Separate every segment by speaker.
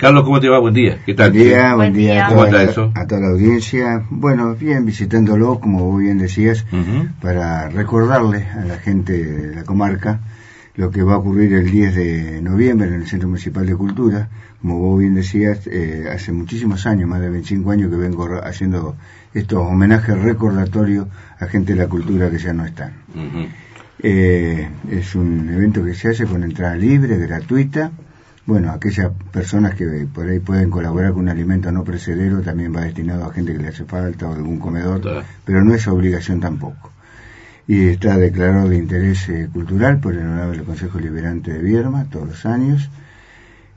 Speaker 1: Carlos, ¿cómo te va? Buen día. ¿Qué tal?
Speaker 2: Buen día, buen día,
Speaker 1: ¿Cómo
Speaker 2: a,
Speaker 1: está
Speaker 2: toda,
Speaker 1: eso?
Speaker 2: a toda la audiencia. Bueno, bien, visitándolo, como vos bien decías, para recordarle a la gente de la comarca lo que va a ocurrir el 10 de noviembre en el Centro Municipal de Cultura. Como vos bien decías, eh, hace muchísimos años, más de 25 años que vengo haciendo estos homenajes recordatorios a gente de la cultura que ya no están.
Speaker 1: Ujú.
Speaker 2: Eh, es un evento que se hace con entrada libre, gratuita. Bueno, aquellas personas que por ahí pueden colaborar con un alimento no precedero también va destinado a gente que le hace falta o algún comedor,
Speaker 1: Claro.
Speaker 2: pero no es obligación tampoco. Y está declarado de interés eh, cultural por el Honorable Consejo Liberante de Vierma todos los años.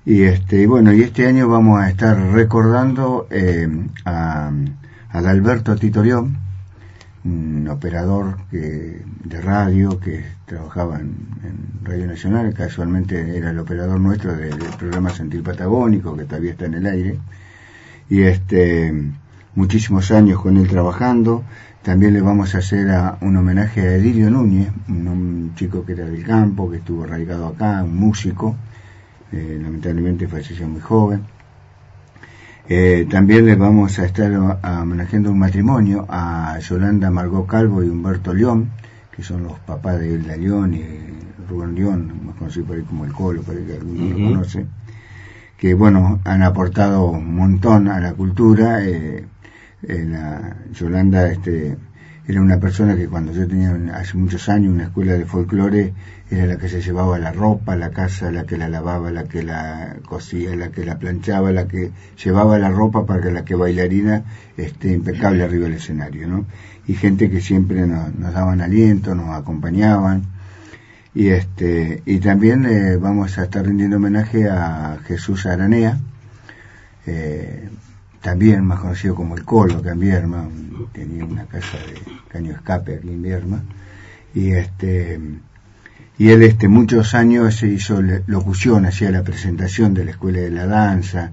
Speaker 2: Y este, y bueno, y este año vamos a estar recordando eh, a, a Adalberto Titorión, un operador que, de radio que trabajaba en, Radio Nacional, casualmente era el operador nuestro del, programa Sentir Patagónico, que todavía está en el aire, y este muchísimos años con él trabajando. También le vamos a hacer un homenaje a Edilio Núñez, un, un chico que era del campo, que estuvo radicado acá, un músico, eh, lamentablemente falleció muy joven. Eh, también le vamos a estar homenajeando un matrimonio a Yolanda Margot Calvo y Humberto León, que son los papás de Hilda León y Rubén León, más conocido por ahí como el Colo, para que alguno lo
Speaker 1: Ujú.
Speaker 2: conoce, que bueno, han aportado un montón a la cultura. Eh, eh, la Yolanda este, era una persona que cuando yo tenía hace muchos años una escuela de folclore, era la que se llevaba la ropa a la casa, la que la lavaba, la que la cosía, la que la planchaba, la que llevaba la ropa para que la que bailarina esté impecable arriba del escenario, ¿no? Y gente que siempre nos, nos daban aliento, nos acompañaban. Y este y también eh, vamos a estar rindiendo homenaje a Jesús Aranea, eh, también más conocido como el Colo acá en Vierma, tenía una casa de caño escape aquí en Vierma, y este y él este muchos años se hizo locución, hacía la presentación de la escuela de la danza,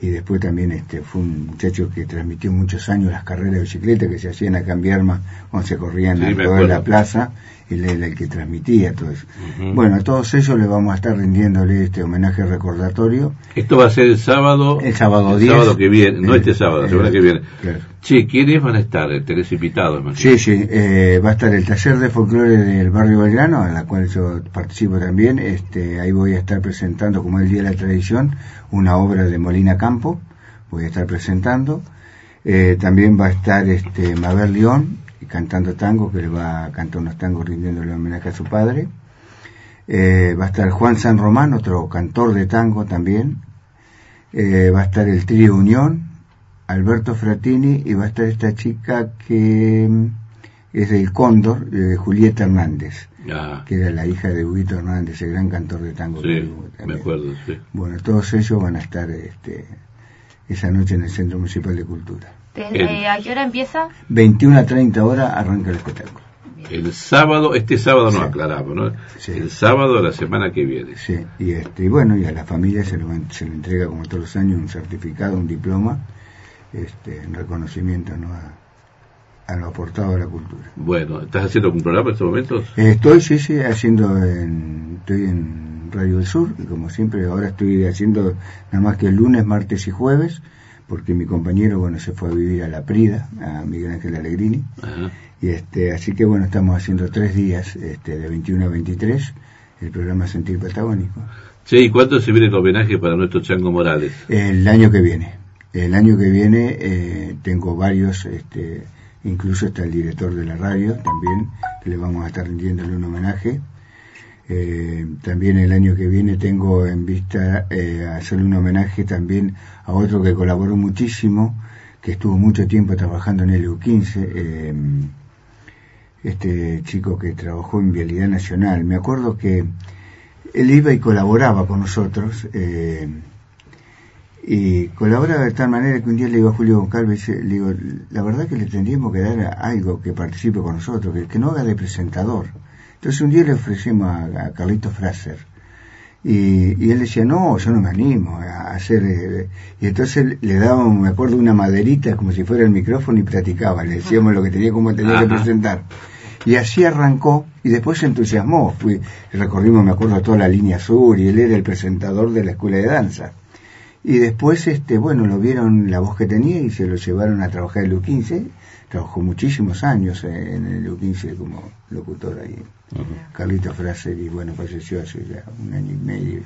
Speaker 2: y después también este fue un muchacho que transmitió muchos años las carreras de bicicleta que se hacían acá en Vierma cuando se corrían
Speaker 1: Sí,
Speaker 2: alrededor de la plaza, él era el que transmitía todo eso.
Speaker 1: Ujú.
Speaker 2: Bueno, a todos ellos le vamos a estar rindiéndole este homenaje recordatorio
Speaker 1: Esto va a ser el sábado.
Speaker 2: el sábado
Speaker 1: el
Speaker 2: 10.
Speaker 1: sábado que viene, no
Speaker 2: Eh,
Speaker 1: este sábado, la
Speaker 2: eh,
Speaker 1: semana que viene.
Speaker 2: claro.
Speaker 1: Che, ¿quiénes van a estar? Eh, Tenés invitados, imagino.
Speaker 2: Sí, sí, eh, va a estar el taller de folclore del barrio Belgrano, en la cual yo participo también. Este, ahí voy a estar presentando, como es el Día de la Tradición, una obra de Molina Campo. Voy a estar presentando. Eh, también va a estar este, Mabel León cantando tango, que le va a cantar unos tangos rindiéndole homenaje a su padre. Eh, va a estar Juan San Román, otro cantor de tango también. Eh, va a estar el trío Unión, Alberto Fratini, y va a estar esta chica que mm, es del Cóndor, eh, Julieta Hernández,
Speaker 1: Ah,
Speaker 2: que era la hija de Huguito Hernández, el gran cantor de tango.
Speaker 1: sí, me acuerdo, sí.
Speaker 2: Bueno, todos ellos van a estar este, esa noche en el Centro Municipal de Cultura.
Speaker 3: Desde, ¿A qué hora empieza?
Speaker 2: 21 a 30 horas arranca el espectáculo.
Speaker 1: El sábado, este sábado no
Speaker 2: Sí.
Speaker 1: aclaramos, ¿no?
Speaker 2: Sí.
Speaker 1: El sábado de la semana que viene.
Speaker 2: Sí, y este, y bueno, y a la familia se, lo, se le entrega como todos los años un certificado, un diploma, este, en reconocimiento ¿no? a, a lo aportado a la cultura.
Speaker 1: Bueno, ¿estás haciendo algún programa en estos momentos?
Speaker 2: Eh, Estoy, sí, sí, haciendo, en, estoy en Radio del Sur, y como siempre ahora estoy haciendo nada más que el lunes, martes y jueves, porque mi compañero, bueno, se fue a vivir a La Prida, a Miguel Ángel Allegrini,
Speaker 1: Ajá.
Speaker 2: y este, así que bueno, estamos haciendo tres días, este, de 21 a 23, el programa Sentir Patagónico.
Speaker 1: Sí, ¿y cuánto se viene el homenaje para nuestro Chango Morales?
Speaker 2: El año que viene. El año que viene eh, tengo varios, este, incluso está el director de la radio también, que le vamos a estar rindiéndole un homenaje. Eh, también el año que viene tengo en vista eh, hacerle un homenaje también a otro que colaboró muchísimo, que estuvo mucho tiempo trabajando en el EU15, eh, este chico que trabajó en Vialidad Nacional. Me acuerdo que él iba y colaboraba con nosotros. Eh, y colaboraba de tal manera que un día le digo a Julio Goncalves, le digo, la verdad que le tendríamos que dar algo que participe con nosotros, que no haga de presentador. Entonces un día le ofrecimos a, a Carlito Fraser. Y, y, él decía, no, yo no me animo a hacer... Eh, y entonces le dábamos, me acuerdo, una maderita como si fuera el micrófono y platicaba, le decíamos lo que tenía, cómo tenía
Speaker 1: Ajá.
Speaker 2: que presentar. Y así arrancó y después se entusiasmó. Fui, recorrimos, me acuerdo, toda la línea sur y él era el presentador de la escuela de danza. Y después, este, bueno, lo vieron la voz que tenía y se lo llevaron a trabajar en el U15. Trabajó muchísimos años en el U15 como locutor ahí. Carlito Fraser y bueno, falleció hace ya un año y medio.